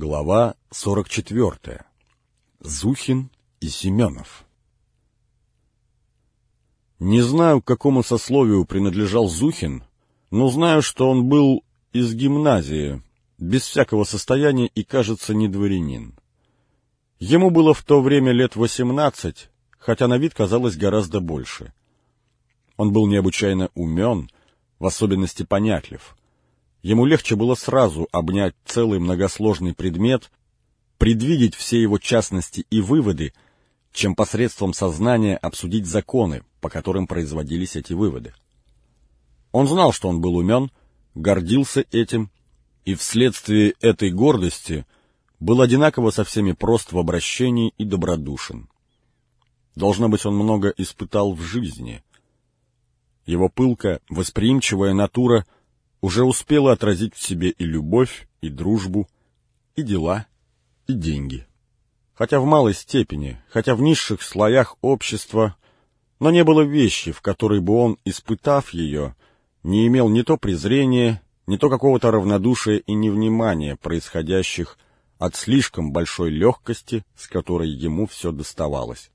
Глава 44. Зухин и Семенов. Не знаю, к какому сословию принадлежал Зухин, но знаю, что он был из гимназии, без всякого состояния и, кажется, не дворянин. Ему было в то время лет восемнадцать, хотя на вид казалось гораздо больше. Он был необычайно умен, в особенности понятлив. Ему легче было сразу обнять целый многосложный предмет, предвидеть все его частности и выводы, чем посредством сознания обсудить законы, по которым производились эти выводы. Он знал, что он был умен, гордился этим, и вследствие этой гордости был одинаково со всеми прост в обращении и добродушен. Должно быть, он много испытал в жизни. Его пылкая, восприимчивая натура — уже успела отразить в себе и любовь, и дружбу, и дела, и деньги. Хотя в малой степени, хотя в низших слоях общества, но не было вещи, в которой бы он, испытав ее, не имел ни то презрения, ни то какого-то равнодушия и невнимания, происходящих от слишком большой легкости, с которой ему все доставалось.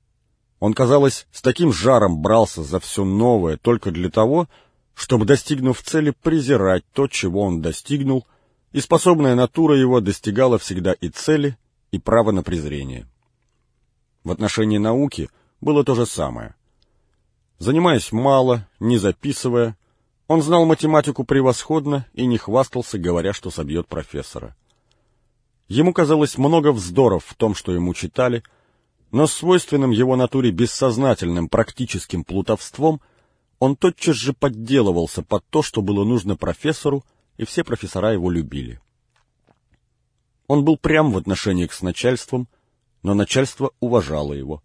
Он, казалось, с таким жаром брался за все новое только для того, чтобы, достигнув цели, презирать то, чего он достигнул, и способная натура его достигала всегда и цели, и права на презрение. В отношении науки было то же самое. Занимаясь мало, не записывая, он знал математику превосходно и не хвастался, говоря, что собьет профессора. Ему казалось много вздоров в том, что ему читали, но свойственным его натуре бессознательным практическим плутовством – он тотчас же подделывался под то, что было нужно профессору, и все профессора его любили. Он был прям в отношениях с начальством, но начальство уважало его.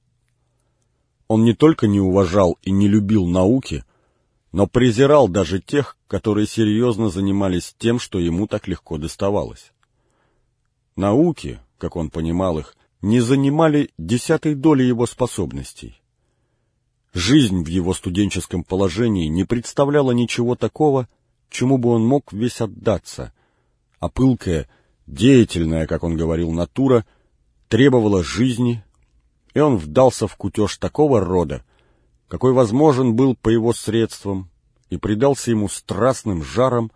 Он не только не уважал и не любил науки, но презирал даже тех, которые серьезно занимались тем, что ему так легко доставалось. Науки, как он понимал их, не занимали десятой доли его способностей. Жизнь в его студенческом положении не представляла ничего такого, чему бы он мог весь отдаться, а пылкая, деятельная, как он говорил, натура требовала жизни, и он вдался в кутеж такого рода, какой возможен был по его средствам, и предался ему страстным жаром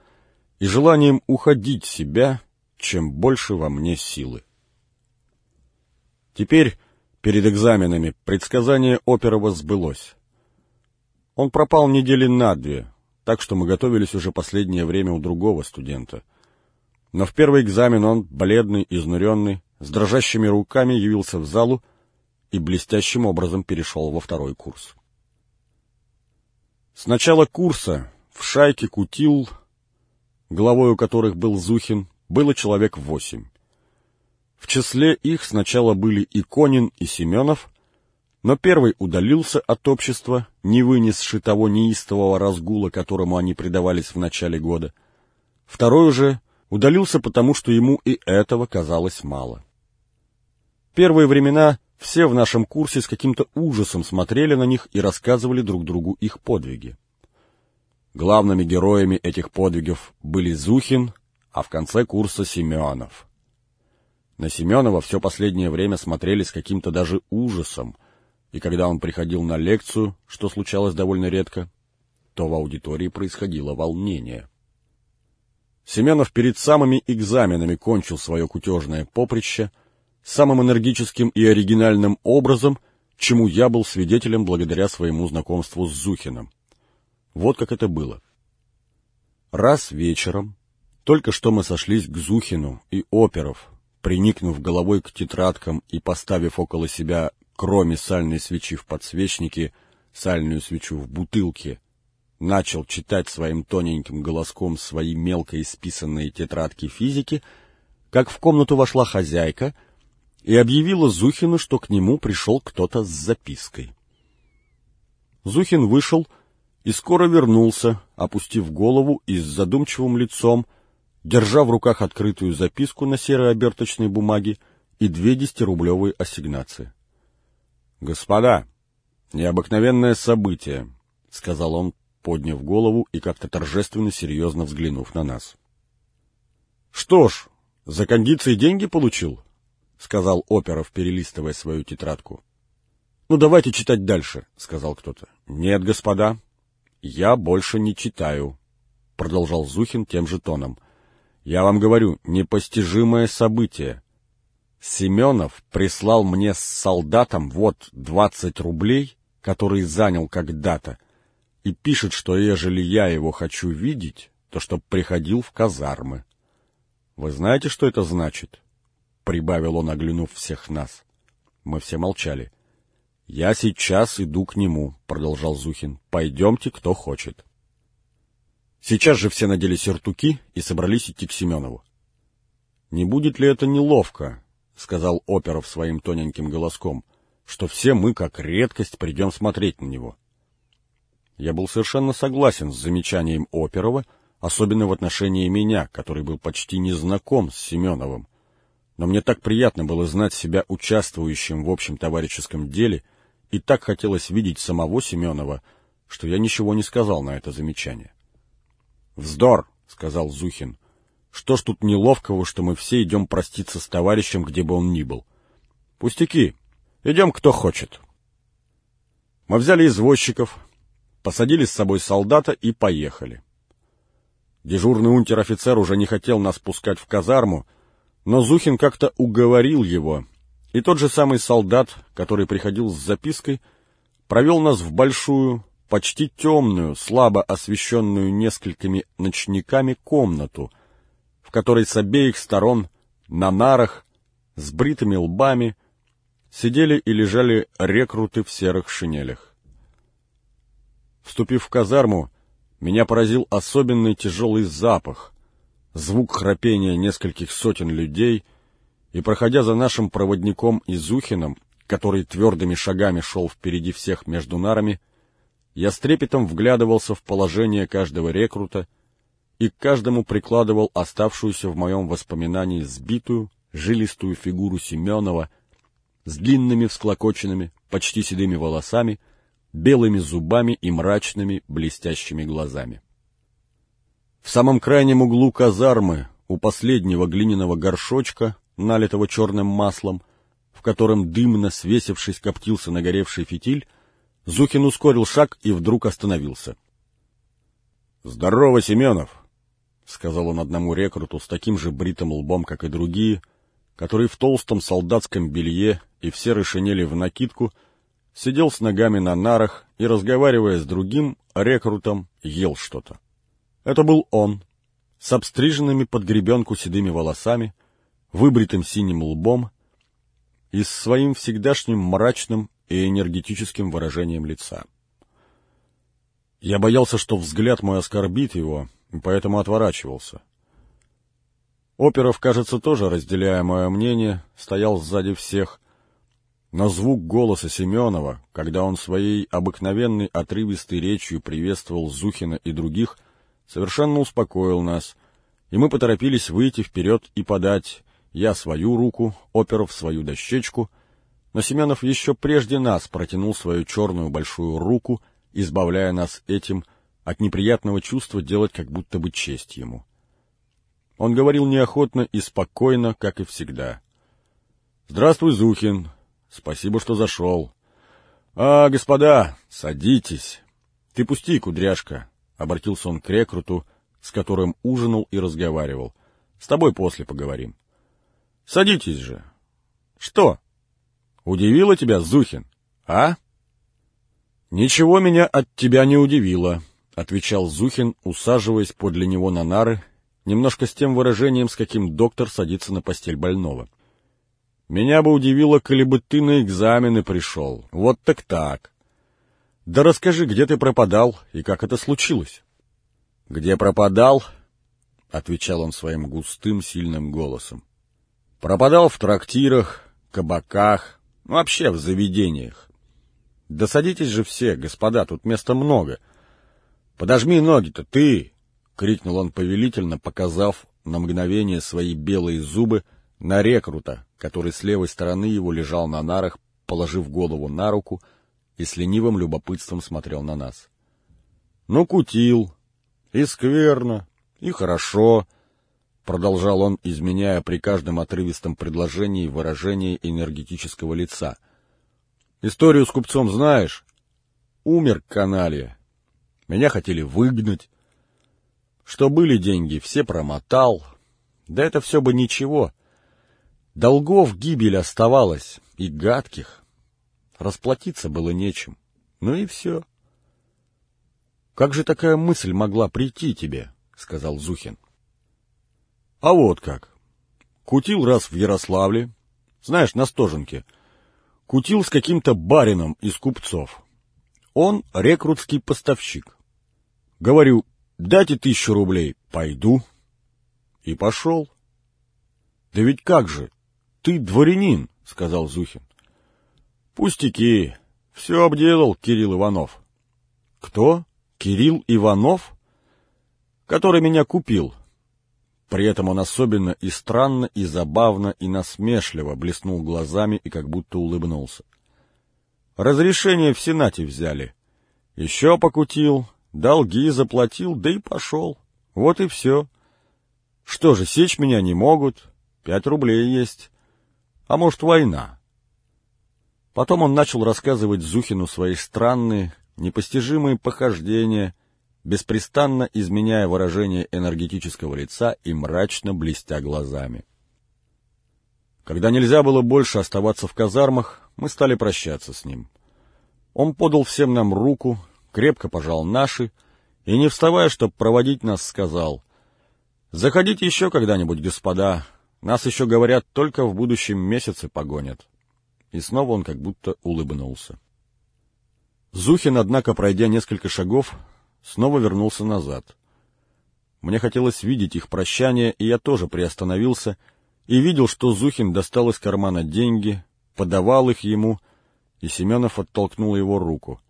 и желанием уходить себя, чем больше во мне силы. Теперь Перед экзаменами предсказание Оперова сбылось. Он пропал недели на две, так что мы готовились уже последнее время у другого студента. Но в первый экзамен он, бледный, изнуренный, с дрожащими руками явился в залу и блестящим образом перешел во второй курс. С начала курса в шайке кутил, главой у которых был Зухин, было человек восемь. В числе их сначала были Иконин и Семенов, но первый удалился от общества, не вынесши того неистового разгула, которому они предавались в начале года. Второй же удалился потому, что ему и этого казалось мало. Первые времена все в нашем курсе с каким-то ужасом смотрели на них и рассказывали друг другу их подвиги. Главными героями этих подвигов были Зухин, а в конце курса Семенов — на Семенова все последнее время смотрели с каким-то даже ужасом, и когда он приходил на лекцию, что случалось довольно редко, то в аудитории происходило волнение. Семенов перед самыми экзаменами кончил свое кутежное поприще самым энергическим и оригинальным образом, чему я был свидетелем благодаря своему знакомству с Зухиным. Вот как это было. Раз вечером, только что мы сошлись к Зухину и Оперов, приникнув головой к тетрадкам и поставив около себя, кроме сальной свечи в подсвечнике, сальную свечу в бутылке, начал читать своим тоненьким голоском свои мелко исписанные тетрадки физики, как в комнату вошла хозяйка и объявила Зухину, что к нему пришел кто-то с запиской. Зухин вышел и скоро вернулся, опустив голову и с задумчивым лицом, держа в руках открытую записку на серой оберточной бумаге и две десятирублевые ассигнации. — Господа, необыкновенное событие, — сказал он, подняв голову и как-то торжественно серьезно взглянув на нас. — Что ж, За кондиции деньги получил? — сказал Оперов, перелистывая свою тетрадку. — Ну, давайте читать дальше, — сказал кто-то. — Нет, господа, я больше не читаю, — продолжал Зухин тем же тоном. — Я вам говорю, непостижимое событие. Семенов прислал мне с солдатом вот двадцать рублей, которые занял когда-то, и пишет, что ежели я его хочу видеть, то чтоб приходил в казармы. Вы знаете, что это значит? — прибавил он, оглянув всех нас. Мы все молчали. — Я сейчас иду к нему, — продолжал Зухин. — Пойдемте, кто хочет. Сейчас же все надели сюртуки и собрались идти к Семенову. — Не будет ли это неловко, — сказал Оперов своим тоненьким голоском, — что все мы, как редкость, придем смотреть на него? Я был совершенно согласен с замечанием Оперова, особенно в отношении меня, который был почти не знаком с Семеновым, но мне так приятно было знать себя участвующим в общем товарищеском деле, и так хотелось видеть самого Семенова, что я ничего не сказал на это замечание. «Вздор!» — сказал Зухин. «Что ж тут неловкого, что мы все идем проститься с товарищем, где бы он ни был? Пустяки! Идем кто хочет!» Мы взяли извозчиков, посадили с собой солдата и поехали. Дежурный унтер-офицер уже не хотел нас пускать в казарму, но Зухин как-то уговорил его, и тот же самый солдат, который приходил с запиской, провел нас в большую, почти темную, слабо освещенную несколькими ночниками комнату, в которой с обеих сторон на нарах с бритыми лбами сидели и лежали рекруты в серых шинелях. Вступив в казарму, меня поразил особенный тяжелый запах, звук храпения нескольких сотен людей, и, проходя за нашим проводником Изухиным, который твердыми шагами шел впереди всех между нарами, я с трепетом вглядывался в положение каждого рекрута и к каждому прикладывал оставшуюся в моем воспоминании сбитую, жилистую фигуру Семенова с длинными всклокоченными, почти седыми волосами, белыми зубами и мрачными блестящими глазами. В самом крайнем углу казармы, у последнего глиняного горшочка, налитого черным маслом, в котором дымно свесившись коптился нагоревший фитиль, Зухин ускорил шаг и вдруг остановился. — Здорово, Семенов! — сказал он одному рекруту с таким же бритым лбом, как и другие, который в толстом солдатском белье и в серой шинели в накидку сидел с ногами на нарах и, разговаривая с другим рекрутом, ел что-то. Это был он, с обстриженными под гребенку седыми волосами, выбритым синим лбом и с своим всегдашним мрачным и энергетическим выражением лица. Я боялся, что взгляд мой оскорбит его, и поэтому отворачивался. Оперов, кажется, тоже, разделяя мое мнение, стоял сзади всех, но звук голоса Семенова, когда он своей обыкновенной отрывистой речью приветствовал Зухина и других — совершенно успокоил нас, и мы поторопились выйти вперед и подать я свою руку, Оперов свою дощечку, но Семенов еще прежде нас протянул свою черную большую руку, избавляя нас этим от неприятного чувства делать как будто бы честь ему. Он говорил неохотно и спокойно, как и всегда. — Здравствуй, Зухин. Спасибо, что зашел. — А, господа, садитесь. Ты пусти, кудряшка. — обратился он к рекруту, с которым ужинал и разговаривал. — С тобой после поговорим. — Садитесь же. — Что? Удивило тебя, Зухин, а? — Ничего меня от тебя не удивило, — отвечал Зухин, усаживаясь подле него на нары, немножко с тем выражением, с каким доктор садится на постель больного. — Меня бы удивило, коли бы ты на экзамены пришел. Вот так так. Да расскажи, где ты пропадал и как это случилось? — Где пропадал? — отвечал он своим густым, сильным голосом. — Пропадал в трактирах, кабаках, вообще в заведениях. Да садитесь же все, господа, тут места много. Подожми ноги-то, ты! — крикнул он повелительно, показав на мгновение свои белые зубы на рекрута, который с левой стороны его лежал на нарах, положив голову на руку — и с ленивым любопытством смотрел на нас. — Ну, кутил. И скверно, и хорошо. Продолжал он, изменяя при каждом отрывистом предложении выражение энергетического лица. Историю с купцом знаешь? Умер каналья. Меня хотели выгнать. Что были деньги, все промотал. Да это все бы ничего. Долгов гибель оставалась, и гадких. Расплатиться было нечем. Ну и все. Как же такая мысль могла прийти тебе? — сказал Зухин. — А вот как. Кутил раз в Ярославле, знаешь, на Стоженке. Кутил с каким-то барином из купцов. Он рекрутский поставщик. Говорю, дайте тысячу рублей, пойду. И пошел. — Да ведь как же, ты дворянин, — сказал Зухин. — Пустяки, все обделал Кирилл Иванов. — Кто? Кирилл Иванов? Который меня купил. При этом он особенно и странно, и забавно, и насмешливо блеснул глазами и как будто улыбнулся. Разрешение в Сенате взяли. Еще покутил, долги заплатил, да и пошел. Вот и все. Что же, сечь меня не могут, пять рублей есть. А может, война? Потом он начал рассказывать Зухину свои странные, непостижимые похождения, беспрестанно изменяя выражение энергетического лица и мрачно блестя глазами. Когда нельзя было больше оставаться в казармах, мы стали прощаться с ним. Он подал всем нам руку, крепко пожал наши и, не вставая, чтобы проводить нас, сказал, «Заходите еще когда-нибудь, господа, нас еще, говорят, только в будущем месяце погонят». И снова он как будто улыбнулся. Зухин, однако, пройдя несколько шагов, снова вернулся назад. Мне хотелось видеть их прощание, и я тоже приостановился и видел, что Зухин достал из кармана деньги, подавал их ему, и Семенов оттолкнул его руку.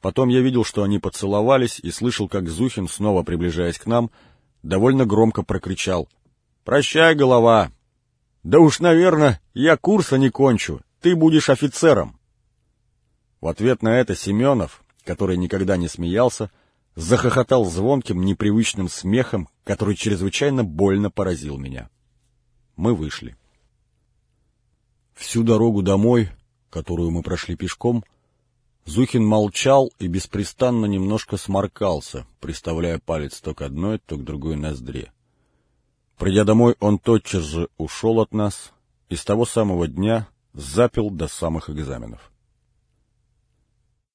Потом я видел, что они поцеловались, и слышал, как Зухин, снова приближаясь к нам, довольно громко прокричал. «Прощай, голова! Да уж, наверное, я курса не кончу, ты будешь офицером!» В ответ на это Семенов, который никогда не смеялся, захохотал звонким, непривычным смехом, который чрезвычайно больно поразил меня. Мы вышли. Всю дорогу домой, которую мы прошли пешком, Зухин молчал и беспрестанно немножко сморкался, приставляя палец то к одной, то к другой ноздре. Придя домой, он тотчас же ушел от нас и с того самого дня запил до самых экзаменов.